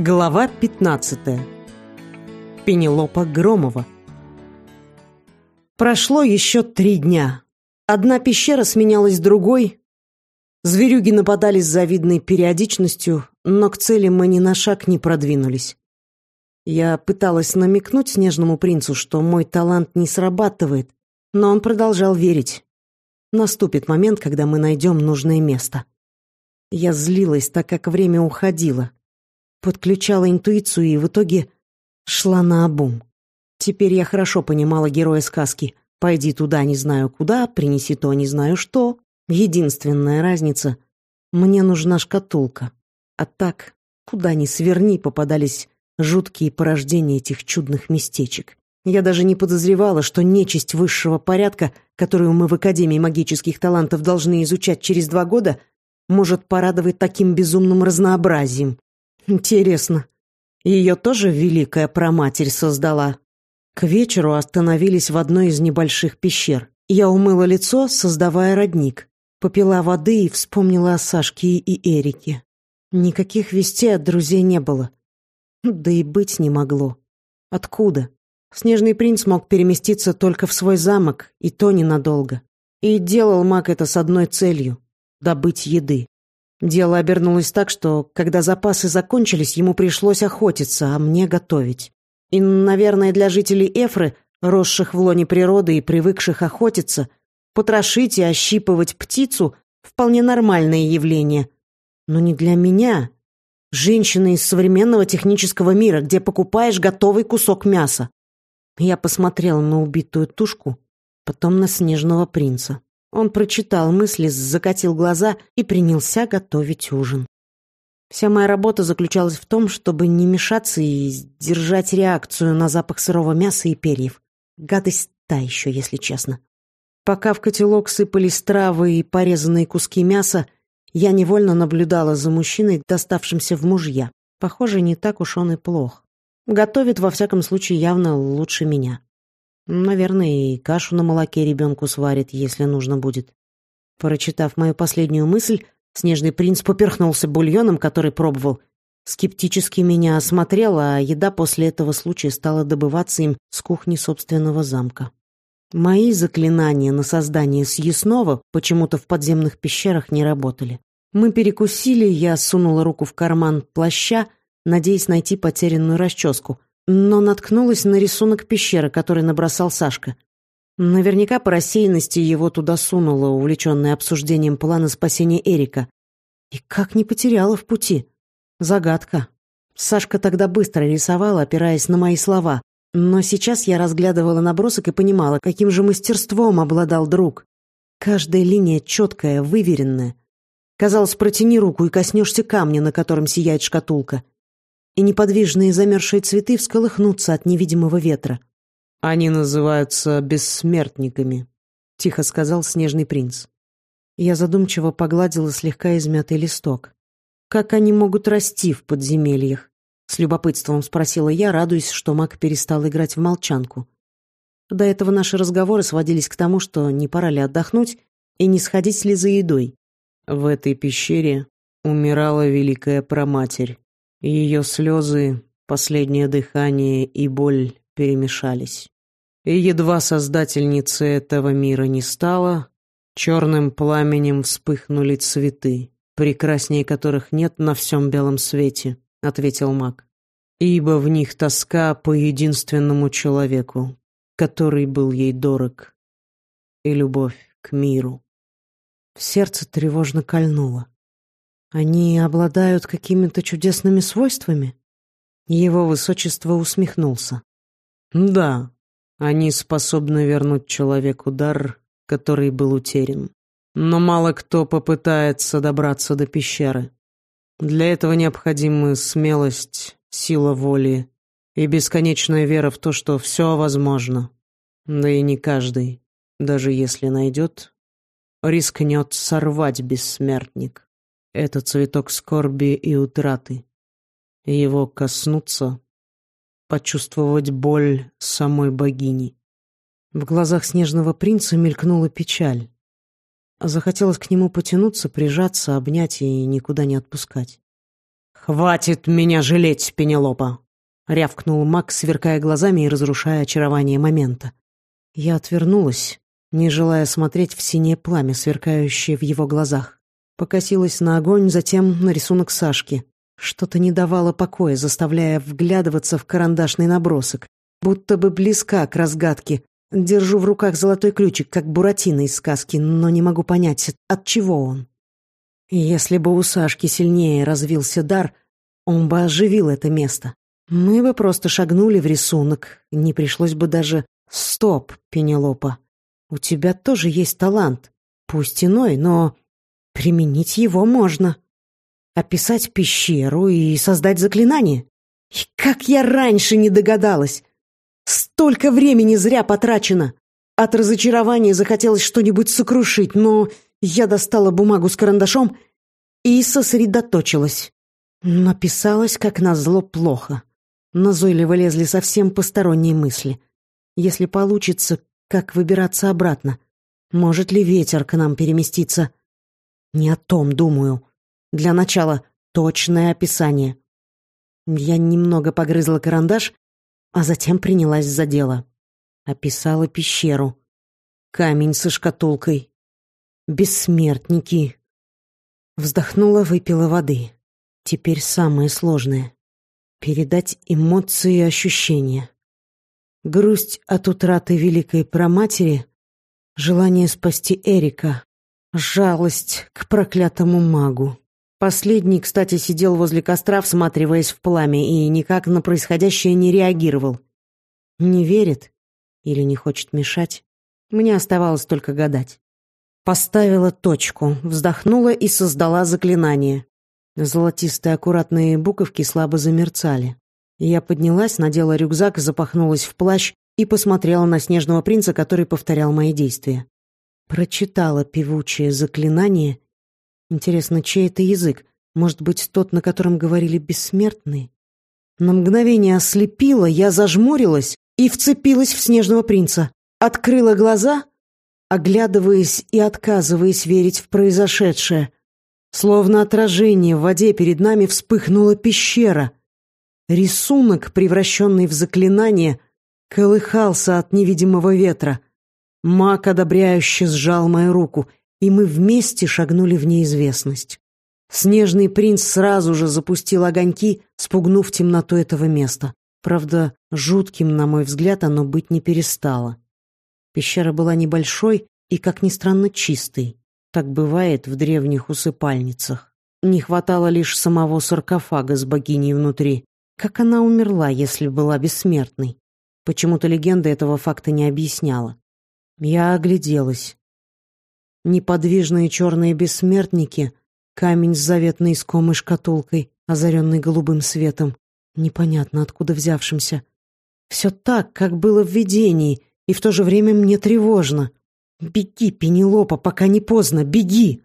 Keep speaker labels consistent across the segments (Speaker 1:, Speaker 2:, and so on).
Speaker 1: Глава 15. Пенелопа Громова. Прошло еще три дня. Одна пещера сменялась другой. Зверюги нападали с завидной периодичностью, но к цели мы ни на шаг не продвинулись. Я пыталась намекнуть снежному принцу, что мой талант не срабатывает, но он продолжал верить. Наступит момент, когда мы найдем нужное место. Я злилась, так как время уходило подключала интуицию и в итоге шла на обум. Теперь я хорошо понимала героя сказки «Пойди туда, не знаю куда, принеси то, не знаю что». Единственная разница — мне нужна шкатулка. А так, куда ни сверни, попадались жуткие порождения этих чудных местечек. Я даже не подозревала, что нечисть высшего порядка, которую мы в Академии магических талантов должны изучать через два года, может порадовать таким безумным разнообразием. Интересно, ее тоже великая проматерь создала? К вечеру остановились в одной из небольших пещер. Я умыла лицо, создавая родник. Попила воды и вспомнила о Сашке и Эрике. Никаких вестей от друзей не было. Да и быть не могло. Откуда? Снежный принц мог переместиться только в свой замок, и то ненадолго. И делал маг это с одной целью — добыть еды. Дело обернулось так, что, когда запасы закончились, ему пришлось охотиться, а мне готовить. И, наверное, для жителей Эфры, росших в лоне природы и привыкших охотиться, потрошить и ощипывать птицу — вполне нормальное явление. Но не для меня, женщины из современного технического мира, где покупаешь готовый кусок мяса. Я посмотрела на убитую тушку, потом на снежного принца. Он прочитал мысли, закатил глаза и принялся готовить ужин. Вся моя работа заключалась в том, чтобы не мешаться и держать реакцию на запах сырого мяса и перьев. Гадость та еще, если честно. Пока в котелок сыпались травы и порезанные куски мяса, я невольно наблюдала за мужчиной, доставшимся в мужья. Похоже, не так уж он и плох. Готовит, во всяком случае, явно лучше меня. Наверное, и кашу на молоке ребенку сварит, если нужно будет. Прочитав мою последнюю мысль, снежный принц поперхнулся бульоном, который пробовал. Скептически меня осмотрел, а еда после этого случая стала добываться им с кухни собственного замка. Мои заклинания на создание съестного почему-то в подземных пещерах не работали. Мы перекусили, я сунула руку в карман плаща, надеясь найти потерянную расческу — но наткнулась на рисунок пещеры, который набросал Сашка. Наверняка по рассеянности его туда сунула, увлеченная обсуждением плана спасения Эрика. И как не потеряла в пути? Загадка. Сашка тогда быстро рисовал, опираясь на мои слова. Но сейчас я разглядывала набросок и понимала, каким же мастерством обладал друг. Каждая линия четкая, выверенная. Казалось, протяни руку и коснешься камня, на котором сияет шкатулка и неподвижные замерзшие цветы всколыхнутся от невидимого ветра. «Они называются бессмертниками», — тихо сказал снежный принц. Я задумчиво погладила слегка измятый листок. «Как они могут расти в подземельях?» С любопытством спросила я, радуясь, что маг перестал играть в молчанку. До этого наши разговоры сводились к тому, что не пора ли отдохнуть и не сходить ли за едой. В этой пещере умирала великая проматерь. Ее слезы, последнее дыхание и боль перемешались. И едва создательницы этого мира не стало, черным пламенем вспыхнули цветы, прекраснее которых нет на всем белом свете, — ответил маг. Ибо в них тоска по единственному человеку, который был ей дорог, и любовь к миру. В сердце тревожно кольнуло. Они обладают какими-то чудесными свойствами? Его высочество усмехнулся. Да, они способны вернуть человеку дар, который был утерян. Но мало кто попытается добраться до пещеры. Для этого необходимы смелость, сила воли и бесконечная вера в то, что все возможно. Да и не каждый, даже если найдет, рискнет сорвать бессмертник. Это цветок скорби и утраты. Его коснуться, почувствовать боль самой богини. В глазах снежного принца мелькнула печаль. Захотелось к нему потянуться, прижаться, обнять и никуда не отпускать. «Хватит меня жалеть, Пенелопа!» — рявкнул Макс, сверкая глазами и разрушая очарование момента. Я отвернулась, не желая смотреть в синее пламя, сверкающее в его глазах. Покосилась на огонь, затем на рисунок Сашки. Что-то не давало покоя, заставляя вглядываться в карандашный набросок, будто бы близка к разгадке. Держу в руках золотой ключик, как Буратино из сказки, но не могу понять, от чего он. Если бы у Сашки сильнее развился дар, он бы оживил это место. Мы бы просто шагнули в рисунок, не пришлось бы даже «Стоп, Пенелопа, у тебя тоже есть талант, пусть иной, но применить его можно. Описать пещеру и создать заклинание. И как я раньше не догадалась! Столько времени зря потрачено! От разочарования захотелось что-нибудь сокрушить, но я достала бумагу с карандашом и сосредоточилась. Написалось, как назло, плохо. Назойливо лезли совсем посторонние мысли. Если получится, как выбираться обратно? Может ли ветер к нам переместиться? Не о том думаю. Для начала точное описание. Я немного погрызла карандаш, а затем принялась за дело. Описала пещеру. Камень со шкатулкой. Бессмертники. Вздохнула, выпила воды. Теперь самое сложное. Передать эмоции и ощущения. Грусть от утраты великой проматери, желание спасти Эрика, жалость к проклятому магу. Последний, кстати, сидел возле костра, всматриваясь в пламя, и никак на происходящее не реагировал. Не верит или не хочет мешать. Мне оставалось только гадать. Поставила точку, вздохнула и создала заклинание. Золотистые аккуратные буковки слабо замерцали. Я поднялась, надела рюкзак, запахнулась в плащ и посмотрела на снежного принца, который повторял мои действия. Прочитала певучее заклинание. Интересно, чей это язык? Может быть, тот, на котором говорили бессмертные? На мгновение ослепила, я зажмурилась и вцепилась в снежного принца. Открыла глаза, оглядываясь и отказываясь верить в произошедшее. Словно отражение в воде перед нами вспыхнула пещера — Рисунок, превращенный в заклинание, колыхался от невидимого ветра. Маг одобряюще сжал мою руку, и мы вместе шагнули в неизвестность. Снежный принц сразу же запустил огоньки, спугнув темноту этого места. Правда, жутким, на мой взгляд, оно быть не перестало. Пещера была небольшой и, как ни странно, чистой. Так бывает в древних усыпальницах. Не хватало лишь самого саркофага с богиней внутри. Как она умерла, если была бессмертной? Почему-то легенда этого факта не объясняла. Я огляделась. Неподвижные черные бессмертники, камень с заветной искомой шкатулкой, озаренный голубым светом, непонятно откуда взявшимся. Все так, как было в видении, и в то же время мне тревожно. Беги, Пенелопа, пока не поздно, беги!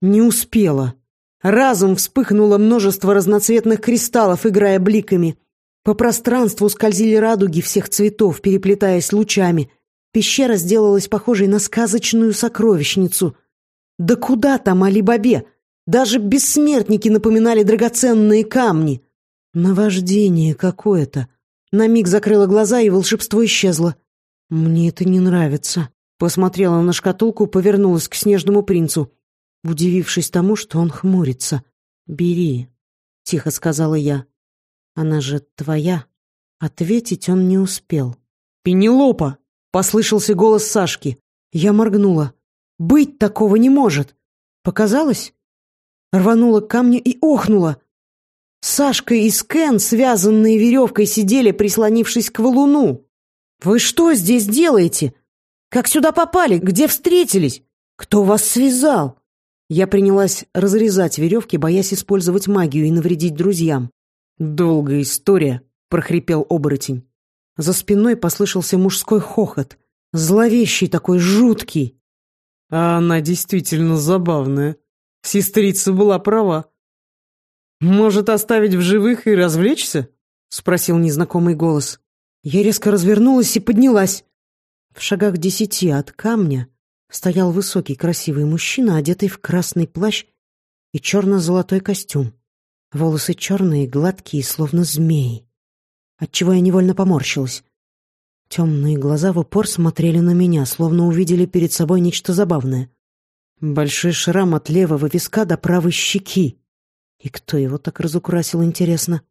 Speaker 1: Не успела. Разом вспыхнуло множество разноцветных кристаллов, играя бликами. По пространству скользили радуги всех цветов, переплетаясь лучами. Пещера сделалась похожей на сказочную сокровищницу. Да куда там Али-Бабе? Даже бессмертники напоминали драгоценные камни. Наваждение какое-то. На миг закрыла глаза, и волшебство исчезло. Мне это не нравится. Посмотрела на шкатулку, повернулась к снежному принцу удивившись тому, что он хмурится. «Бери», — тихо сказала я. «Она же твоя». Ответить он не успел. «Пенелопа!» — послышался голос Сашки. Я моргнула. «Быть такого не может!» «Показалось?» Рванула к камню и охнула. Сашка и Скэн, связанные веревкой, сидели, прислонившись к валуну. «Вы что здесь делаете? Как сюда попали? Где встретились? Кто вас связал?» Я принялась разрезать веревки, боясь использовать магию и навредить друзьям. «Долгая история», — прохрипел оборотень. За спиной послышался мужской хохот. Зловещий такой, жуткий. А она действительно забавная. Сестрица была права. «Может, оставить в живых и развлечься?» — спросил незнакомый голос. Я резко развернулась и поднялась. В шагах десяти от камня стоял высокий красивый мужчина, одетый в красный плащ и черно-золотой костюм. Волосы черные, гладкие, словно змеи. Отчего я невольно поморщилась. Темные глаза в упор смотрели на меня, словно увидели перед собой нечто забавное. Большой шрам от левого виска до правой щеки. И кто его так разукрасил, интересно?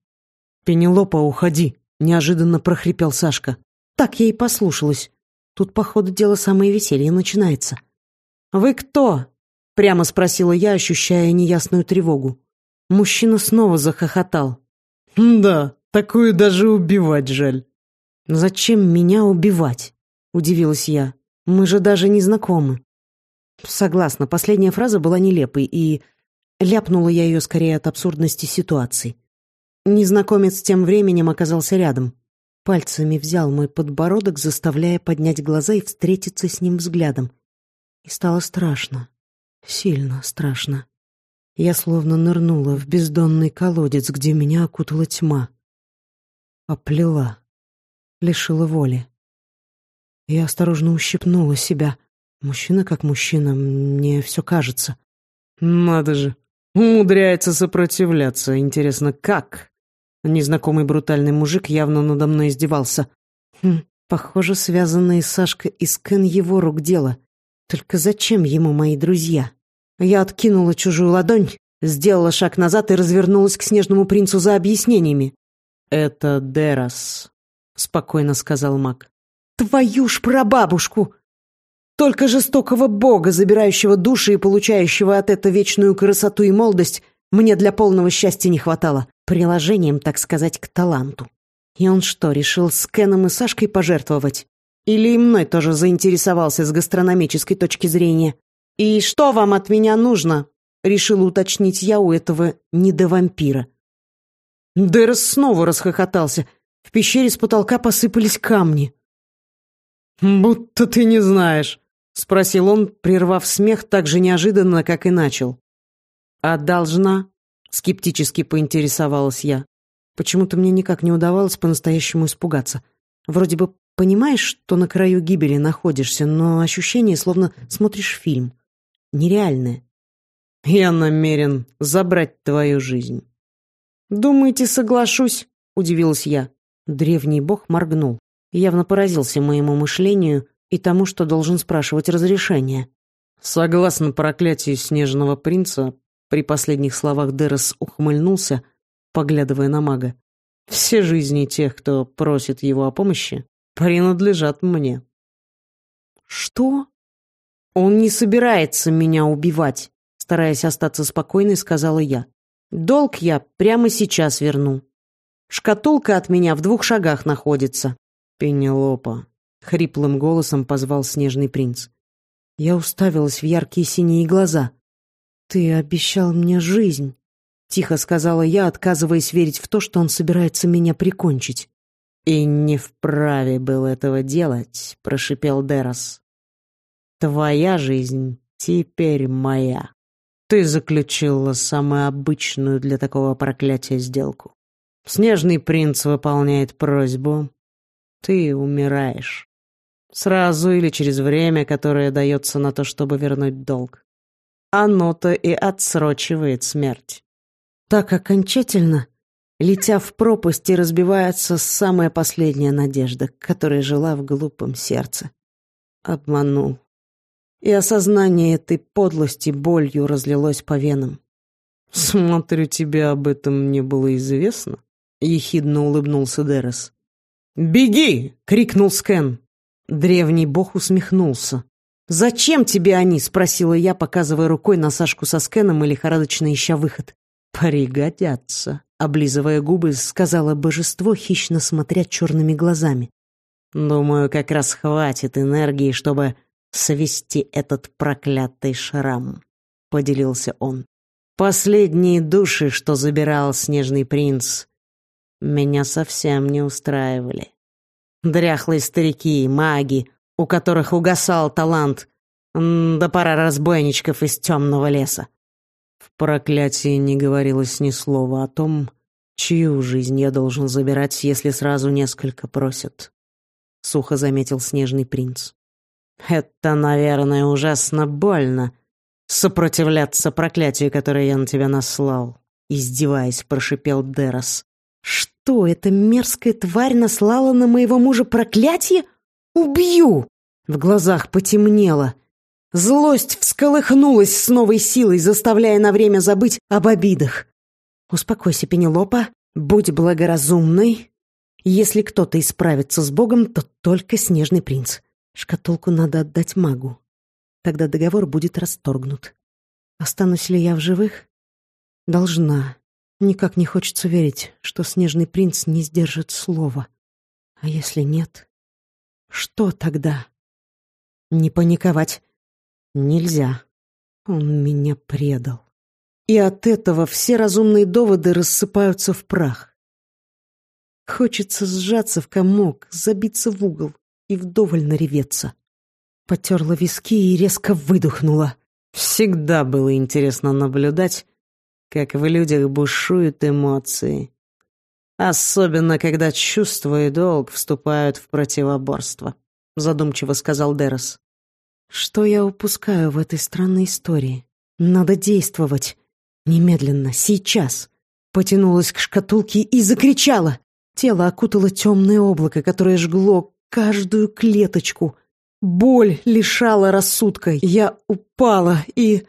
Speaker 1: «Пенелопа, уходи!» — неожиданно прохрипел Сашка. Так я и послушалась. Тут, по ходу дела, самое веселье начинается. «Вы кто?» — прямо спросила я, ощущая неясную тревогу. Мужчина снова захохотал.
Speaker 2: «Да, такую даже убивать жаль».
Speaker 1: «Зачем меня убивать?» — удивилась я. «Мы же даже не знакомы». Согласна, последняя фраза была нелепой, и ляпнула я ее скорее от абсурдности ситуации. Незнакомец тем временем оказался рядом. Пальцами взял мой подбородок, заставляя поднять глаза и встретиться с ним взглядом. И стало страшно. Сильно страшно. Я словно нырнула в бездонный колодец, где меня окутала тьма. Оплела. Лишила воли. Я осторожно ущипнула себя. Мужчина как мужчина, мне все кажется.
Speaker 2: Надо же, умудряется сопротивляться. Интересно, как? Незнакомый брутальный мужик явно надо мной издевался.
Speaker 1: Хм, похоже, связанные Сашка и Скэн его рук дело. Только зачем ему мои друзья? Я откинула чужую ладонь, сделала шаг назад и развернулась к снежному принцу за объяснениями.
Speaker 2: «Это Дерас», — спокойно сказал маг.
Speaker 1: «Твою ж прабабушку!» Только жестокого бога, забирающего души и получающего от этого вечную красоту и молодость, мне для полного счастья не хватало. Приложением, так сказать, к таланту. И он что, решил с Кеном и Сашкой пожертвовать? Или и мной тоже заинтересовался с гастрономической точки зрения? «И что вам от меня нужно?» — решила уточнить я у этого недовампира. Дэрос снова расхохотался. В пещере с потолка посыпались камни.
Speaker 2: «Будто ты не знаешь», — спросил он, прервав смех так же неожиданно, как и начал.
Speaker 1: «А должна?» — скептически поинтересовалась я. Почему-то мне никак не удавалось по-настоящему испугаться. Вроде бы понимаешь, что на краю гибели находишься, но ощущение, словно смотришь фильм. Нереальное.
Speaker 2: «Я намерен забрать твою жизнь».
Speaker 1: «Думаете, соглашусь?» — удивилась я. Древний бог моргнул. Явно поразился моему мышлению и тому, что должен спрашивать разрешение.
Speaker 2: Согласно проклятию снежного принца, при последних словах Дерес ухмыльнулся, поглядывая на мага. «Все жизни тех, кто просит его о помощи, принадлежат мне».
Speaker 1: «Что?» «Он не собирается меня убивать», стараясь остаться спокойной, сказала я. «Долг я прямо сейчас верну. Шкатулка от меня в двух шагах находится».
Speaker 2: «Пенелопа», — хриплым голосом позвал снежный принц.
Speaker 1: Я уставилась в яркие синие глаза. «Ты обещал мне жизнь», — тихо сказала я, отказываясь верить в то, что он собирается меня прикончить.
Speaker 2: «И не вправе был этого делать», — прошипел Дерос. «Твоя жизнь теперь моя. Ты заключила самую обычную для такого проклятия сделку. Снежный принц выполняет просьбу. Ты умираешь. Сразу или через время, которое дается на то, чтобы вернуть долг оно-то и отсрочивает смерть.
Speaker 1: Так окончательно, летя в пропасть, и разбивается самая последняя надежда, которая жила в глупом сердце. Обманул. И осознание этой подлости болью разлилось по венам.
Speaker 2: «Смотрю, тебе об этом не было известно», — ехидно улыбнулся Дерес.
Speaker 1: «Беги!» — крикнул Скэн. Древний бог усмехнулся. «Зачем тебе они?» — спросила я, показывая рукой на Сашку со скеном и лихорадочно ища выход.
Speaker 2: «Пригодятся», — облизывая губы, сказала божество, хищно смотря черными глазами. «Думаю, как раз хватит энергии, чтобы свести этот проклятый шрам», — поделился он. «Последние души, что забирал снежный принц, меня совсем не устраивали. Дряхлые старики, маги, у которых угасал талант, да пара разбойничков из темного леса. В проклятии не говорилось ни слова о том, чью жизнь я должен забирать, если сразу несколько просят. Сухо заметил снежный принц. Это, наверное, ужасно больно сопротивляться проклятию, которое я на тебя наслал.
Speaker 1: издеваясь, прошипел Дерос. Что эта мерзкая тварь наслала на моего мужа проклятие? Убью! В глазах потемнело. Злость всколыхнулась с новой силой, заставляя на время забыть об обидах. Успокойся, Пенелопа, будь благоразумной. Если кто-то исправится с Богом, то только снежный принц. Шкатулку надо отдать магу. Тогда договор будет расторгнут. Останусь ли я в живых? Должна. Никак не хочется верить, что снежный принц не сдержит слова. А если нет? Что тогда? Не паниковать. Нельзя. Он меня предал. И от этого все разумные доводы рассыпаются в прах. Хочется сжаться в комок, забиться в угол и вдоволь нареветься. Потерла виски и резко выдохнула. Всегда было интересно наблюдать, как в людях бушуют эмоции. Особенно, когда чувства и долг вступают в противоборство, задумчиво сказал Дерос. Что я упускаю в этой странной истории? Надо действовать. Немедленно, сейчас. Потянулась к шкатулке и закричала. Тело окутало темное облако, которое жгло каждую клеточку. Боль лишала рассудка. Я упала, и...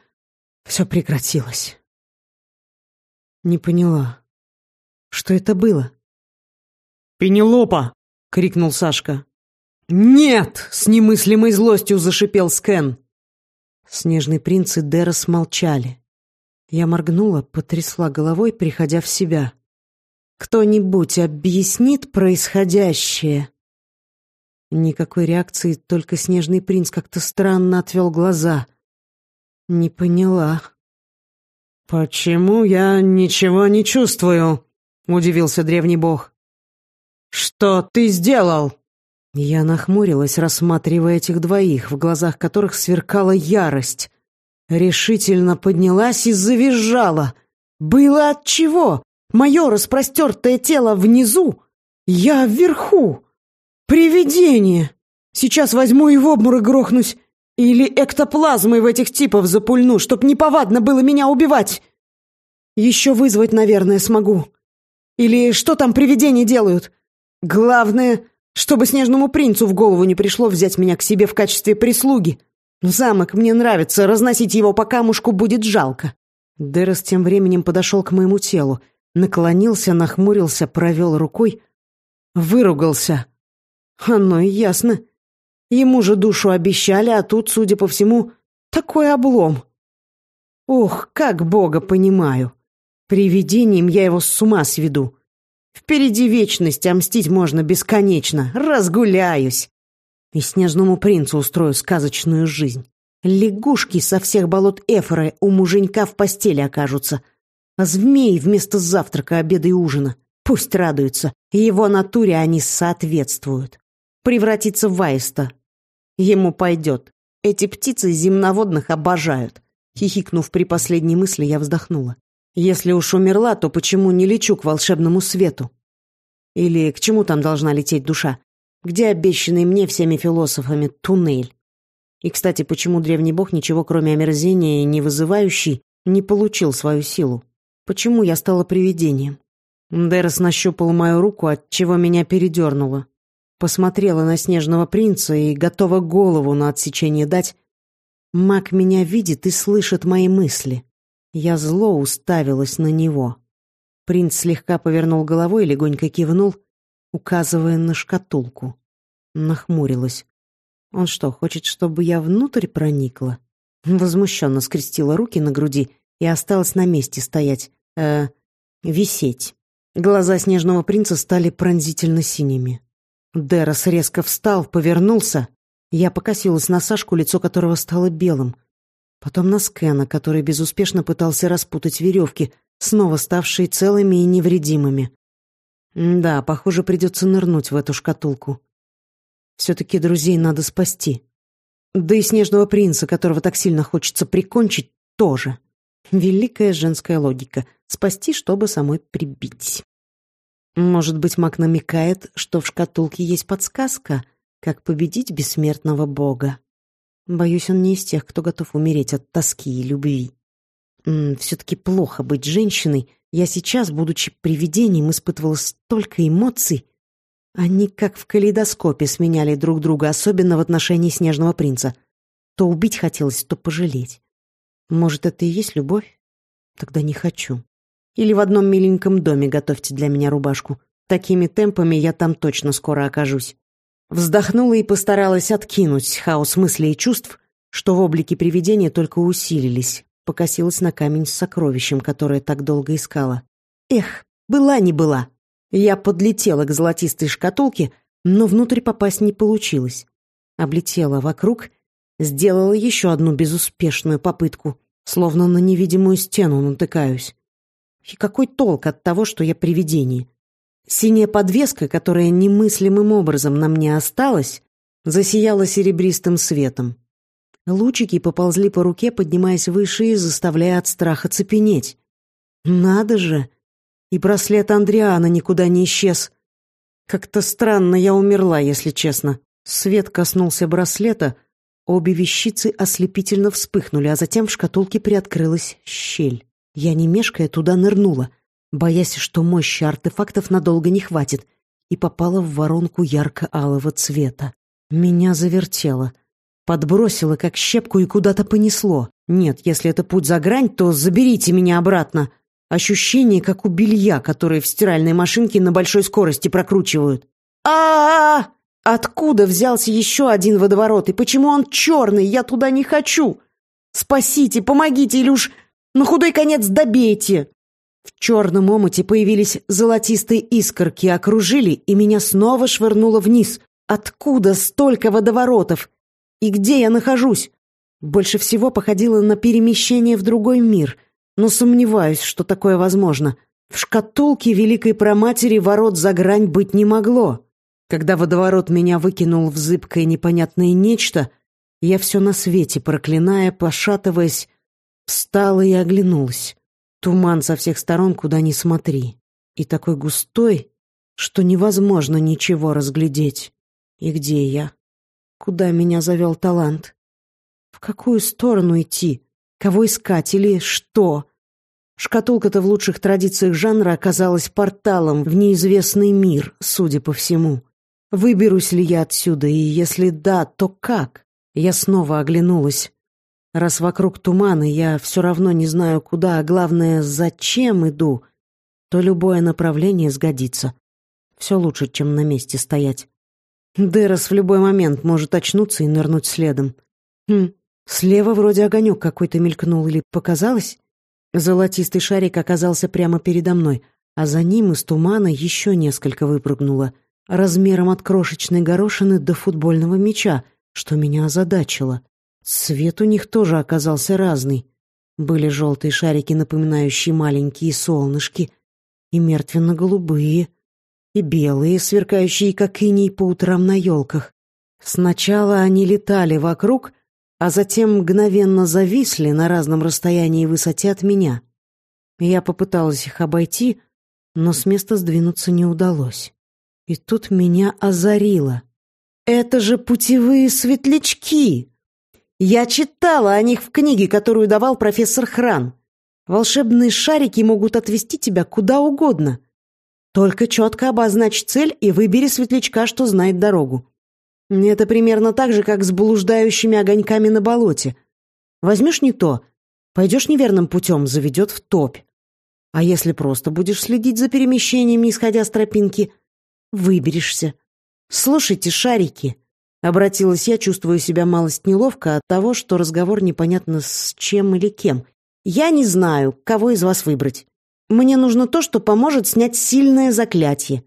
Speaker 1: Все прекратилось. Не поняла. Что это было?
Speaker 2: «Пенелопа!» — крикнул Сашка. «Нет!» — с немыслимой злостью зашипел Скэн.
Speaker 1: Снежный принц и Дерос молчали. Я моргнула, потрясла головой, приходя в себя. «Кто-нибудь объяснит происходящее?» Никакой реакции, только снежный принц как-то странно отвел глаза. Не поняла.
Speaker 2: «Почему я ничего не чувствую?» — удивился древний бог. «Что ты сделал?»
Speaker 1: Я нахмурилась, рассматривая этих двоих, в глазах которых сверкала ярость. Решительно поднялась и завизжала. «Было от чего? Мое распростертое тело внизу, я вверху!» «Привидение! Сейчас возьму и в обморок грохнусь. Или эктоплазмой в этих типов запульну, чтоб неповадно было меня убивать. Еще вызвать, наверное, смогу. Или что там привидения делают? Главное, чтобы снежному принцу в голову не пришло взять меня к себе в качестве прислуги. Замок мне нравится, разносить его по камушку будет жалко». Дерес тем временем подошел к моему телу, наклонился, нахмурился, провел рукой, выругался. Оно и ясно. Ему же душу обещали, а тут, судя по всему, такой облом. Ох, как Бога понимаю. Привидением я его с ума сведу. Впереди вечность, а мстить можно бесконечно. Разгуляюсь. И снежному принцу устрою сказочную жизнь. Лягушки со всех болот Эфора у муженька в постели окажутся. А змеи вместо завтрака, обеда и ужина. Пусть радуются. Его натуре они соответствуют превратиться в аиста. Ему пойдет. Эти птицы земноводных обожают. Хихикнув при последней мысли, я вздохнула. Если уж умерла, то почему не лечу к волшебному свету? Или к чему там должна лететь душа? Где обещанный мне всеми философами туннель? И, кстати, почему древний бог ничего кроме омерзения не вызывающий не получил свою силу? Почему я стала привидением? Дерес нащупал мою руку, от чего меня передернуло посмотрела на снежного принца и готова голову на отсечение дать. Маг меня видит и слышит мои мысли. Я зло уставилась на него. Принц слегка повернул головой и легонько кивнул, указывая на шкатулку. Нахмурилась. Он что, хочет, чтобы я внутрь проникла? Возмущенно скрестила руки на груди и осталась на месте стоять, э, висеть. Глаза снежного принца стали пронзительно синими. Дерос резко встал, повернулся. Я покосилась на Сашку, лицо которого стало белым. Потом на Скена, который безуспешно пытался распутать веревки, снова ставшие целыми и невредимыми. Да, похоже, придется нырнуть в эту шкатулку. Все-таки друзей надо спасти. Да и снежного принца, которого так сильно хочется прикончить, тоже. Великая женская логика. Спасти, чтобы самой прибить. Может быть, маг намекает, что в шкатулке есть подсказка, как победить бессмертного бога. Боюсь, он не из тех, кто готов умереть от тоски и любви. Все-таки плохо быть женщиной, Я сейчас, будучи привидением, испытывала столько эмоций. Они как в калейдоскопе сменяли друг друга, особенно в отношении Снежного принца. То убить хотелось, то пожалеть. Может, это и есть любовь? Тогда не хочу. Или в одном миленьком доме готовьте для меня рубашку. Такими темпами я там точно скоро окажусь. Вздохнула и постаралась откинуть хаос мыслей и чувств, что в облике привидения только усилились. Покосилась на камень с сокровищем, которое так долго искала. Эх, была не была. Я подлетела к золотистой шкатулке, но внутрь попасть не получилось. Облетела вокруг, сделала еще одну безуспешную попытку, словно на невидимую стену натыкаюсь. И какой толк от того, что я привидение? Синяя подвеска, которая немыслимым образом на мне осталась, засияла серебристым светом. Лучики поползли по руке, поднимаясь выше и заставляя от страха цепенеть. «Надо же!» И браслет Андриана никуда не исчез. Как-то странно я умерла, если честно. Свет коснулся браслета, обе вещицы ослепительно вспыхнули, а затем в шкатулке приоткрылась щель. Я, не мешкая, туда нырнула, боясь, что мощи артефактов надолго не хватит, и попала в воронку ярко-алого цвета. Меня завертело. Подбросило, как щепку, и куда-то понесло. Нет, если это путь за грань, то заберите меня обратно. Ощущение, как у белья, которое в стиральной машинке на большой скорости прокручивают. а а, -а! Откуда взялся еще один водоворот, и почему он черный? Я туда не хочу! Спасите, помогите, или уж на худой конец добейте!» В черном омуте появились золотистые искорки, окружили, и меня снова швырнуло вниз. Откуда столько водоворотов? И где я нахожусь? Больше всего походило на перемещение в другой мир, но сомневаюсь, что такое возможно. В шкатулке Великой Проматери ворот за грань быть не могло. Когда водоворот меня выкинул в зыбкое непонятное нечто, я все на свете, проклиная, пошатываясь, Встала и оглянулась. Туман со всех сторон, куда ни смотри. И такой густой, что невозможно ничего разглядеть. И где я? Куда меня завел талант? В какую сторону идти? Кого искать или что? Шкатулка-то в лучших традициях жанра оказалась порталом в неизвестный мир, судя по всему. Выберусь ли я отсюда, и если да, то как? Я снова оглянулась. Раз вокруг тумана, я все равно не знаю куда, а главное, зачем иду, то любое направление сгодится. Все лучше, чем на месте стоять. Дерос в любой момент может очнуться и нырнуть следом. Хм, слева вроде огонек какой-то мелькнул или показалось? Золотистый шарик оказался прямо передо мной, а за ним из тумана еще несколько выпрыгнуло, размером от крошечной горошины до футбольного мяча, что меня озадачило. Цвет у них тоже оказался разный. Были желтые шарики, напоминающие маленькие солнышки, и мертвенно-голубые, и белые, сверкающие как иней по утрам на елках. Сначала они летали вокруг, а затем мгновенно зависли на разном расстоянии и высоте от меня. Я попыталась их обойти, но с места сдвинуться не удалось. И тут меня озарило. «Это же путевые светлячки!» Я читала о них в книге, которую давал профессор Хран. Волшебные шарики могут отвести тебя куда угодно. Только четко обозначь цель и выбери светлячка, что знает дорогу. Это примерно так же, как с блуждающими огоньками на болоте. Возьмешь не то, пойдешь неверным путем, заведет в топь. А если просто будешь следить за перемещениями, исходя с тропинки, выберешься. Слушайте, шарики, Обратилась я, чувствуя себя малость неловко от того, что разговор непонятно с чем или кем. «Я не знаю, кого из вас выбрать. Мне нужно то, что поможет снять сильное заклятие.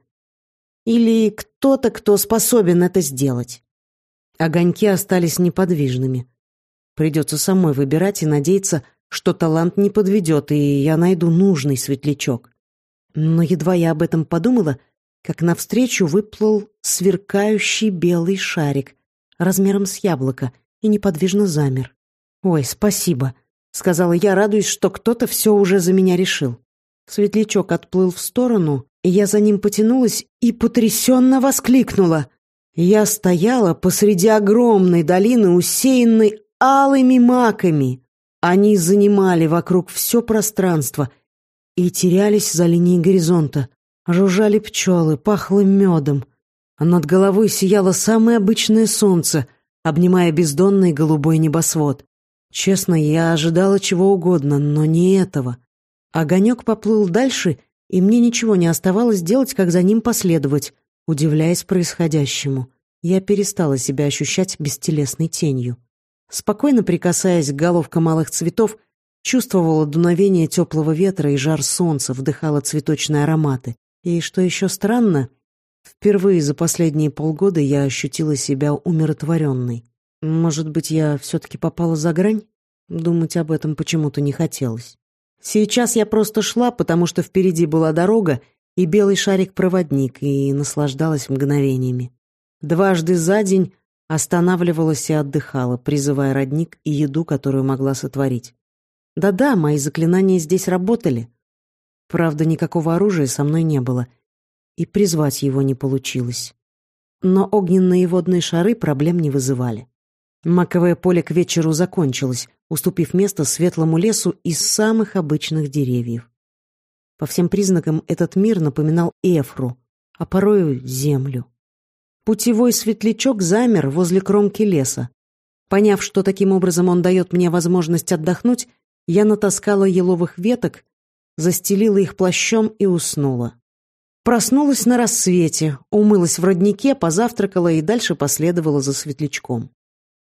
Speaker 1: Или кто-то, кто способен это сделать». Огоньки остались неподвижными. Придется самой выбирать и надеяться, что талант не подведет, и я найду нужный светлячок. Но едва я об этом подумала, как навстречу выплыл сверкающий белый шарик размером с яблоко и неподвижно замер. «Ой, спасибо», — сказала я, радуясь, что кто-то все уже за меня решил. Светлячок отплыл в сторону, и я за ним потянулась и потрясенно воскликнула. Я стояла посреди огромной долины, усеянной алыми маками. Они занимали вокруг все пространство, и терялись за линией горизонта. Жужжали пчелы, пахло медом. А над головой сияло самое обычное солнце, обнимая бездонный голубой небосвод. Честно, я ожидала чего угодно, но не этого. Огонек поплыл дальше, и мне ничего не оставалось делать, как за ним последовать, удивляясь происходящему. Я перестала себя ощущать бестелесной тенью. Спокойно прикасаясь к головкам малых цветов, чувствовала дуновение теплого ветра и жар солнца, вдыхала цветочные ароматы. И, что еще странно, впервые за последние полгода я ощутила себя умиротворенной. Может быть, я все-таки попала за грань? Думать об этом почему-то не хотелось. Сейчас я просто шла, потому что впереди была дорога и белый шарик-проводник, и наслаждалась мгновениями. Дважды за день останавливалась и отдыхала, призывая родник и еду, которую могла сотворить. Да-да, мои заклинания здесь работали. Правда, никакого оружия со мной не было, и призвать его не получилось. Но огненные водные шары проблем не вызывали. Маковое поле к вечеру закончилось, уступив место светлому лесу из самых обычных деревьев. По всем признакам этот мир напоминал Эфру, а порою — землю. Путевой светлячок замер возле кромки леса. Поняв, что таким образом он дает мне возможность отдохнуть, я натаскала еловых веток, застелила их плащом и уснула. Проснулась на рассвете, умылась в роднике, позавтракала и дальше последовала за светлячком.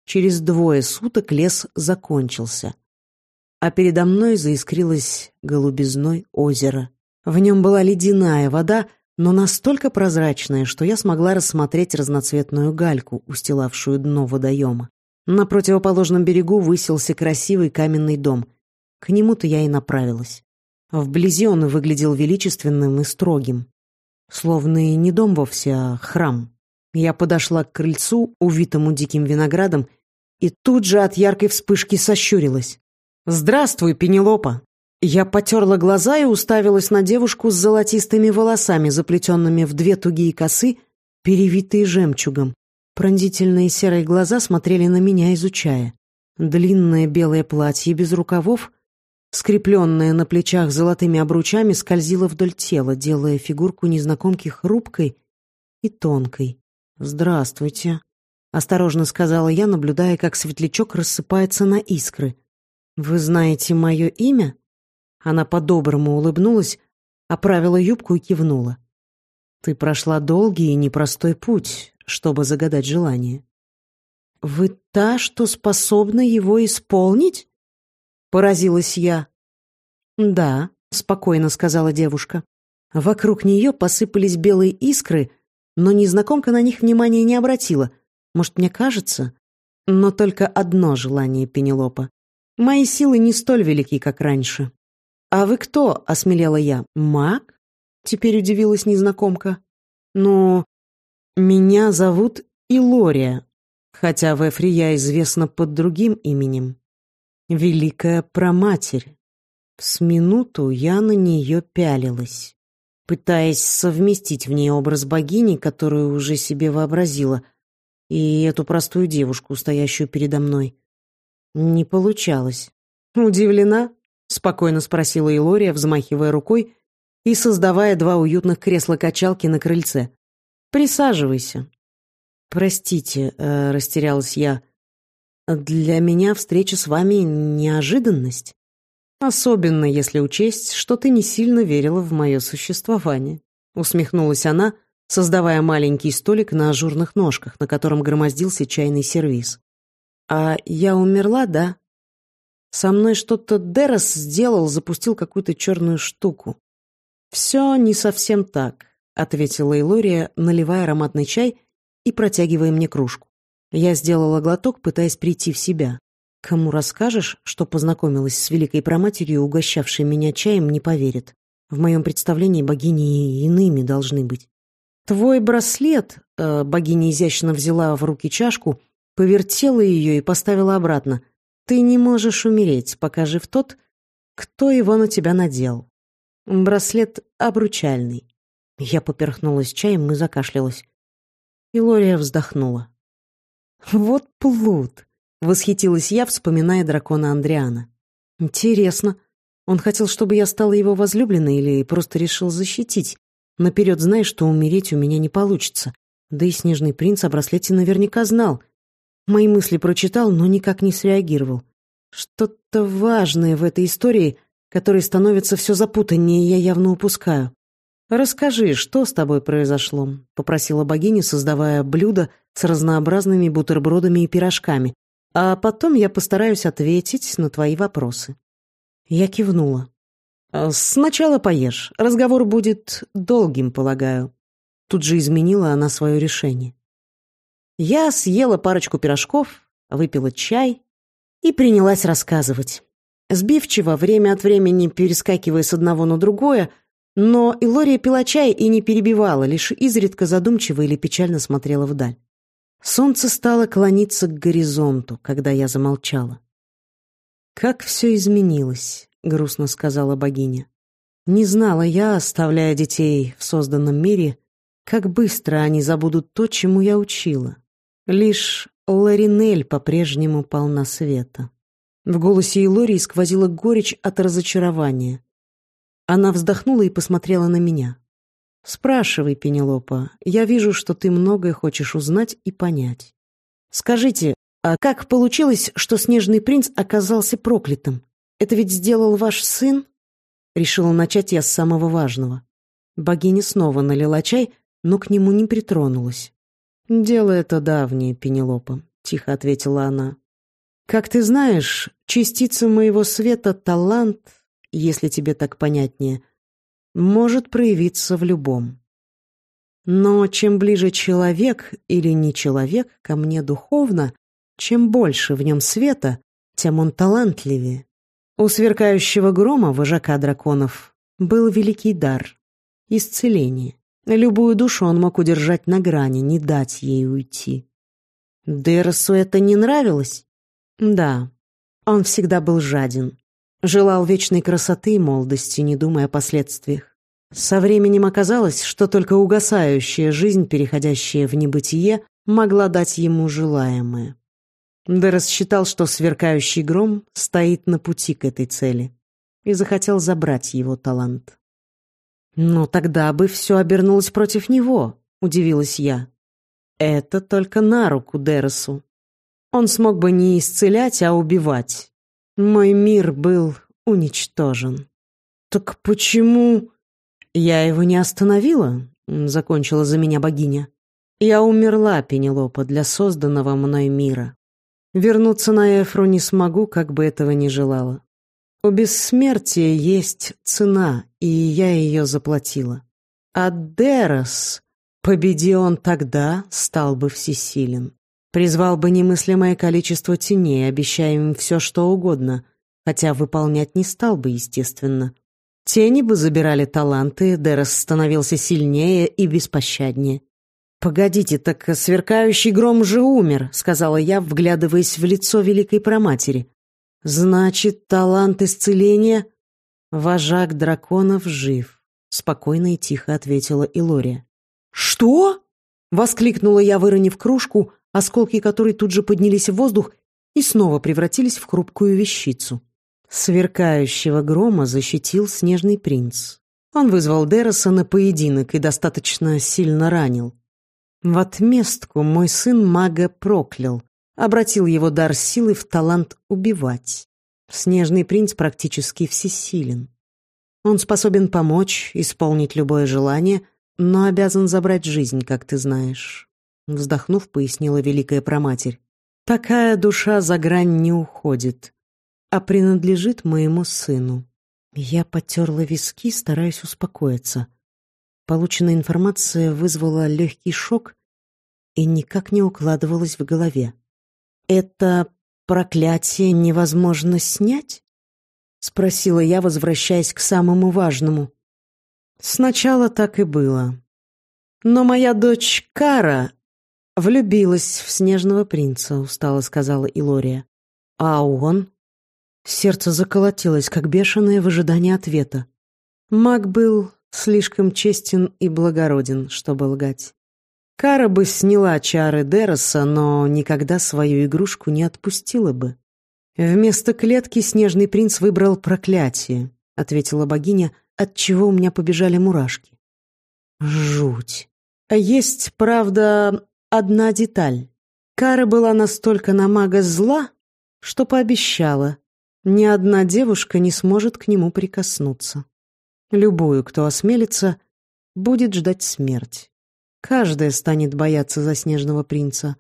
Speaker 1: Через двое суток лес закончился, а передо мной заискрилось голубизной озеро. В нем была ледяная вода, но настолько прозрачная, что я смогла рассмотреть разноцветную гальку, устилавшую дно водоема. На противоположном берегу высился красивый каменный дом. К нему-то я и направилась. Вблизи он выглядел величественным и строгим. Словно и не дом вовсе, а храм. Я подошла к крыльцу, увитому диким виноградом, и тут же от яркой вспышки сощурилась. «Здравствуй, Пенелопа!» Я потерла глаза и уставилась на девушку с золотистыми волосами, заплетенными в две тугие косы, перевитые жемчугом. Пронзительные серые глаза смотрели на меня, изучая. Длинное белое платье без рукавов, скрепленное на плечах золотыми обручами, скользило вдоль тела, делая фигурку незнакомки хрупкой и тонкой. «Здравствуйте», — осторожно сказала я, наблюдая, как светлячок рассыпается на искры. «Вы знаете мое имя?» Она по-доброму улыбнулась, оправила юбку и кивнула. «Ты прошла долгий и непростой путь, чтобы загадать желание». «Вы та, что способна его исполнить?» Поразилась я. «Да», — спокойно сказала девушка. Вокруг нее посыпались белые искры — но незнакомка на них внимания не обратила. Может, мне кажется? Но только одно желание Пенелопа. Мои силы не столь велики, как раньше. «А вы кто?» — осмелела я. «Маг?» — теперь удивилась незнакомка. «Ну, меня зовут Илория, хотя в Эфре я известна под другим именем. Великая Проматерь». С минуту я на нее пялилась пытаясь совместить в ней образ богини, которую уже себе вообразила, и эту простую девушку, стоящую передо мной. Не получалось. «Удивлена?» — спокойно спросила Илория, взмахивая рукой и создавая два уютных кресла-качалки на крыльце. «Присаживайся». «Простите», э, — растерялась я, — «для меня встреча с вами — неожиданность». Особенно если учесть, что ты не сильно верила в мое существование. Усмехнулась она, создавая маленький столик на ажурных ножках, на котором громоздился чайный сервиз. А я умерла, да? Со мной что-то Дерос сделал, запустил какую-то черную штуку. Все не совсем так, ответила Илория, наливая ароматный чай и протягивая мне кружку. Я сделала глоток, пытаясь прийти в себя. Кому расскажешь, что познакомилась с великой проматерью, угощавшей меня чаем, не поверит. В моем представлении богини иными должны быть. Твой браслет, э, богиня изящно взяла в руки чашку, повертела ее и поставила обратно. Ты не можешь умереть, пока жив тот, кто его на тебя надел. Браслет обручальный. Я поперхнулась чаем и закашлялась. И Лория вздохнула. Вот плут. Восхитилась я, вспоминая дракона Андриана. Интересно. Он хотел, чтобы я стала его возлюбленной или просто решил защитить, наперед зная, что умереть у меня не получится. Да и Снежный принц о браслете наверняка знал. Мои мысли прочитал, но никак не среагировал. Что-то важное в этой истории, которой становится все запутаннее, я явно упускаю. «Расскажи, что с тобой произошло?» — попросила богиня, создавая блюдо с разнообразными бутербродами и пирожками. «А потом я постараюсь ответить на твои вопросы». Я кивнула. «Э, «Сначала поешь. Разговор будет долгим, полагаю». Тут же изменила она свое решение. Я съела парочку пирожков, выпила чай и принялась рассказывать. Сбивчиво, время от времени перескакивая с одного на другое, но Илория пила чай и не перебивала, лишь изредка задумчиво или печально смотрела вдаль. Солнце стало клониться к горизонту, когда я замолчала. «Как все изменилось», — грустно сказала богиня. «Не знала я, оставляя детей в созданном мире, как быстро они забудут то, чему я учила. Лишь Ларинель по-прежнему полна света». В голосе Илории сквозила горечь от разочарования. Она вздохнула и посмотрела на меня. «Спрашивай, Пенелопа, я вижу, что ты многое хочешь узнать и понять. Скажите, а как получилось, что Снежный принц оказался проклятым? Это ведь сделал ваш сын?» Решила начать я с самого важного. Богиня снова налила чай, но к нему не притронулась. «Дело это давнее, Пенелопа», — тихо ответила она. «Как ты знаешь, частица моего света — талант, если тебе так понятнее, может проявиться в любом. Но чем ближе человек или не человек ко мне духовно, чем больше в нем света, тем он талантливее. У сверкающего грома, вожака драконов, был великий дар — исцеление. Любую душу он мог удержать на грани, не дать ей уйти. Дерсу это не нравилось? Да, он всегда был жаден. Желал вечной красоты и молодости, не думая о последствиях. Со временем оказалось, что только угасающая жизнь, переходящая в небытие, могла дать ему желаемое. Дерес считал, что сверкающий гром стоит на пути к этой цели, и захотел забрать его талант. «Но тогда бы все обернулось против него», — удивилась я. «Это только на руку Дересу. Он смог бы не исцелять, а убивать. Мой мир был уничтожен. Так почему... Я его не остановила, закончила за меня богиня. Я умерла, Пенелопа, для созданного мной мира. Вернуться на Эфру не смогу, как бы этого ни желала. У бессмертия есть цена, и я ее заплатила. А Дерос, победи он тогда, стал бы всесилен. Призвал бы немыслимое количество теней, обещая им все, что угодно, хотя выполнять не стал бы, естественно. Тени бы забирали таланты, Дерос становился сильнее и беспощаднее. «Погодите, так сверкающий гром же умер», — сказала я, вглядываясь в лицо великой проматери. «Значит, талант исцеления...» «Вожак драконов жив», — спокойно и тихо ответила Илория. «Что?» — воскликнула я, выронив кружку, осколки которой тут же поднялись в воздух и снова превратились в хрупкую вещицу. Сверкающего грома защитил снежный принц. Он вызвал Дероса на поединок и достаточно сильно ранил. В отместку мой сын мага проклял, обратил его дар силы в талант убивать. Снежный принц практически всесилен. Он способен помочь, исполнить любое желание, но обязан забрать жизнь, как ты знаешь. Вздохнув, пояснила великая проматерь. Такая душа за грань не уходит, а принадлежит моему сыну. Я потерла виски, стараясь успокоиться. Полученная информация вызвала легкий шок и никак не укладывалась в голове. «Это проклятие невозможно снять?» — спросила я, возвращаясь к самому важному. Сначала так и было. Но моя дочь Кара «Влюбилась в снежного принца», — устало сказала Илория. «А он?» Сердце заколотилось, как бешеное в ожидании ответа. Маг был слишком честен и благороден, чтобы лгать. Кара бы сняла чары Дероса, но никогда свою игрушку не отпустила бы. Вместо клетки снежный принц выбрал проклятие, ответила богиня, от чего у меня побежали мурашки. Жуть. А есть, правда, одна деталь. Кара была настолько на мага зла, что пообещала, ни одна девушка не сможет к нему прикоснуться. Любую, кто осмелится, будет ждать смерть. Каждая станет бояться заснеженного принца.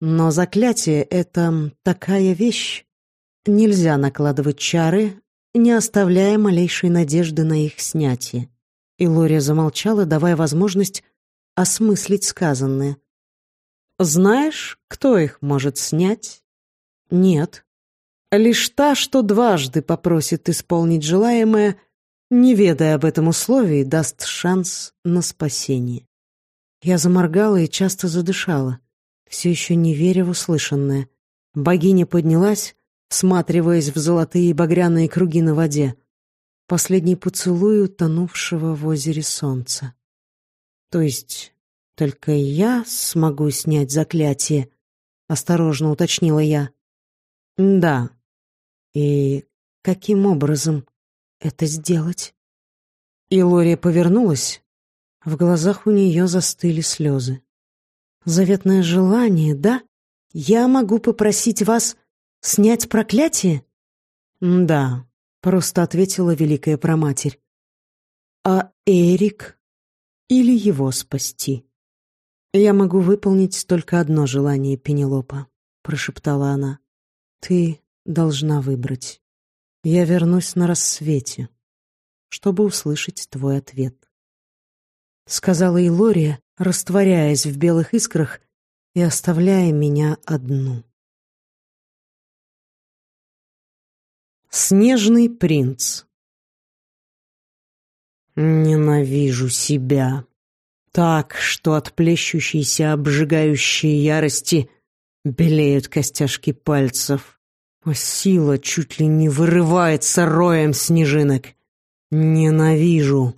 Speaker 1: Но заклятие — это такая вещь. Нельзя накладывать чары, не оставляя малейшей надежды на их снятие. И Лория замолчала, давая возможность осмыслить сказанное. «Знаешь, кто их может снять?» «Нет. Лишь та, что дважды попросит исполнить желаемое, не ведая об этом условии, даст шанс на спасение». Я заморгала и часто задышала, все еще не веря в услышанное. Богиня поднялась, всматриваясь в золотые багряные круги на воде. Последний поцелуй утонувшего в озере солнца. То есть только я смогу снять заклятие, осторожно уточнила я. Да. И каким образом это сделать? И Лория повернулась. В глазах у нее застыли слезы. Заветное желание, да? Я могу попросить вас снять проклятие? Да, просто ответила великая проматерь. А Эрик или его спасти? Я могу выполнить только одно желание, Пенелопа, прошептала она. Ты должна выбрать. Я вернусь на рассвете, чтобы услышать твой ответ. Сказала Илория, растворяясь в белых искрах и оставляя меня одну. Снежный принц Ненавижу себя. Так, что от плещущейся обжигающей ярости белеют костяшки пальцев, а сила чуть ли не вырывается роем снежинок. Ненавижу.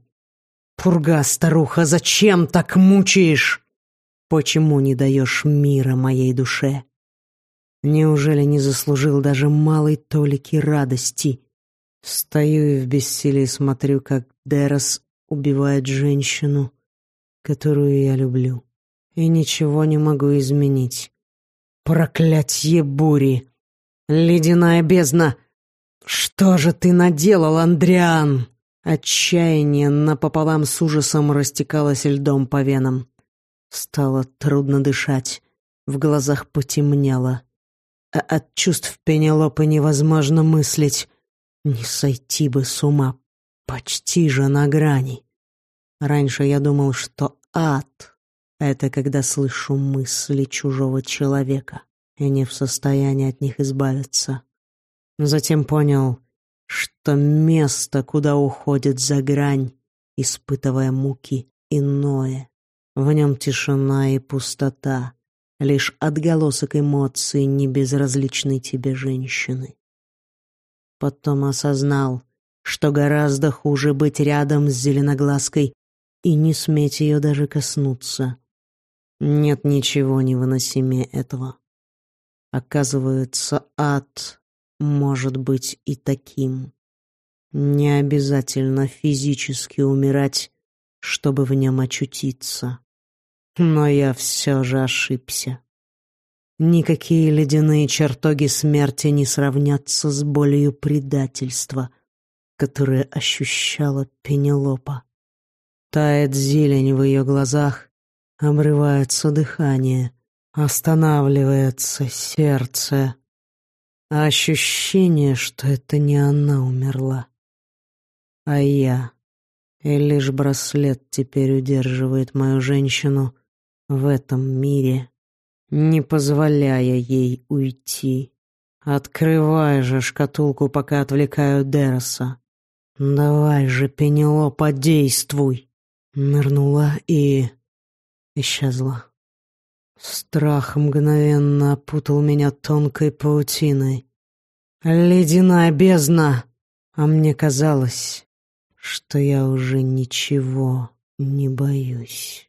Speaker 1: Пурга, старуха, зачем так мучаешь? Почему не даешь мира моей душе? Неужели не заслужил даже малой толики радости? Стою и в бессилии смотрю, как Дерос убивает женщину, которую я люблю, и ничего не могу изменить. Проклятье бури! Ледяная бездна! Что же ты наделал, Андриан? Отчаяние напополам с ужасом растекалось льдом по венам. Стало трудно дышать, в глазах потемнело а от чувств Пенелопы невозможно мыслить. Не сойти бы с ума, почти же на грани. Раньше я думал, что ад — это когда слышу мысли чужого человека и не в состоянии от них избавиться. Затем понял, что место, куда уходит за грань, испытывая муки, иное. В нем тишина и пустота, лишь отголосок эмоций небезразличной тебе женщины. Потом осознал, что гораздо хуже быть рядом с зеленоглазкой и не сметь ее даже коснуться. Нет ничего невыносимее этого. Оказывается, ад может быть и таким. Не обязательно физически умирать, чтобы в нем очутиться. Но я все же ошибся. Никакие ледяные чертоги смерти не сравнятся с болью предательства, которое ощущала Пенелопа. Тает зелень в ее глазах, обрывается дыхание, останавливается сердце. Ощущение, что это не она умерла, а я. И лишь браслет теперь удерживает мою женщину в этом мире, не позволяя ей уйти. Открывай же шкатулку, пока отвлекаю Дероса. Давай же, Пенелопа, действуй. Нырнула и исчезла. Страх мгновенно опутал меня тонкой паутиной. Ледяная бездна! А мне казалось, что я уже ничего не боюсь.